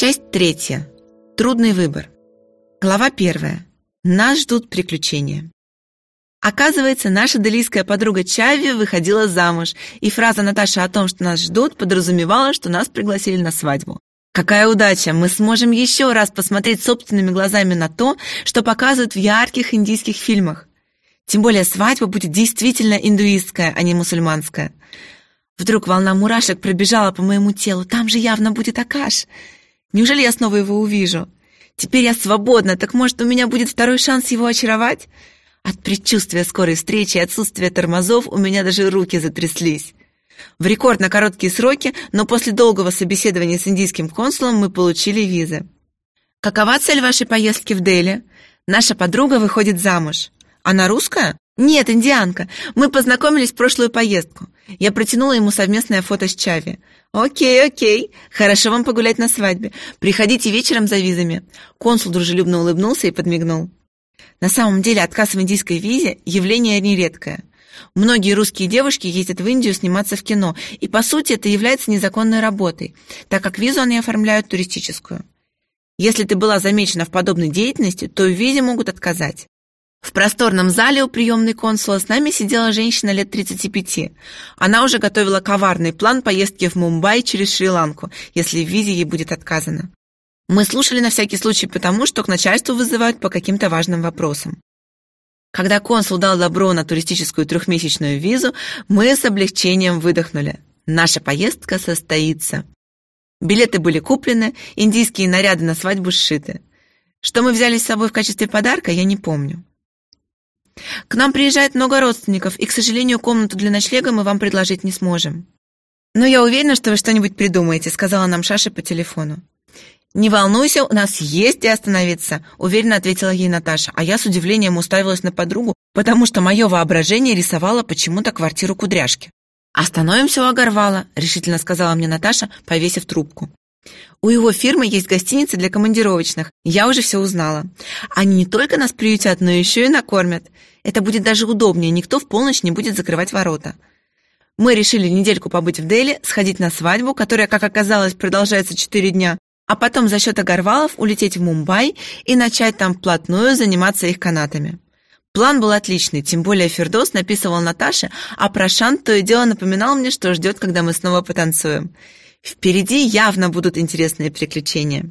Часть третья. Трудный выбор. Глава первая. Нас ждут приключения. Оказывается, наша делийская подруга Чави выходила замуж, и фраза Наташи о том, что нас ждут, подразумевала, что нас пригласили на свадьбу. Какая удача! Мы сможем еще раз посмотреть собственными глазами на то, что показывают в ярких индийских фильмах. Тем более свадьба будет действительно индуистская, а не мусульманская. Вдруг волна мурашек пробежала по моему телу. Там же явно будет Акаш. Неужели я снова его увижу? Теперь я свободна, так может, у меня будет второй шанс его очаровать? От предчувствия скорой встречи и отсутствия тормозов у меня даже руки затряслись. В рекордно короткие сроки, но после долгого собеседования с индийским консулом мы получили визы. Какова цель вашей поездки в Дели? Наша подруга выходит замуж. Она русская? Нет, индианка. Мы познакомились в прошлую поездку. Я протянула ему совместное фото с Чави. «Окей, окей. Хорошо вам погулять на свадьбе. Приходите вечером за визами». Консул дружелюбно улыбнулся и подмигнул. На самом деле отказ в индийской визе – явление нередкое. Многие русские девушки ездят в Индию сниматься в кино, и по сути это является незаконной работой, так как визу они оформляют туристическую. Если ты была замечена в подобной деятельности, то в визе могут отказать. В просторном зале у приемной консула с нами сидела женщина лет 35. Она уже готовила коварный план поездки в Мумбай через Шри-Ланку, если в визе ей будет отказано. Мы слушали на всякий случай потому, что к начальству вызывают по каким-то важным вопросам. Когда консул дал добро на туристическую трехмесячную визу, мы с облегчением выдохнули. Наша поездка состоится. Билеты были куплены, индийские наряды на свадьбу сшиты. Что мы взяли с собой в качестве подарка, я не помню. К нам приезжает много родственников, и, к сожалению, комнату для ночлега мы вам предложить не сможем. Но я уверена, что вы что-нибудь придумаете, сказала нам Шаша по телефону. «Не волнуйся, у нас есть где остановиться», — уверенно ответила ей Наташа, а я с удивлением уставилась на подругу, потому что мое воображение рисовало почему-то квартиру кудряшки. «Остановимся у Агарвала», — решительно сказала мне Наташа, повесив трубку. У его фирмы есть гостиница для командировочных. Я уже все узнала. Они не только нас приютят, но еще и накормят. Это будет даже удобнее, никто в полночь не будет закрывать ворота. Мы решили недельку побыть в Дели, сходить на свадьбу, которая, как оказалось, продолжается четыре дня, а потом за счет Агарвалов улететь в Мумбай и начать там вплотную заниматься их канатами. План был отличный, тем более Фердос написывал Наташе, а Прошант то и дело напоминал мне, что ждет, когда мы снова потанцуем. Впереди явно будут интересные приключения.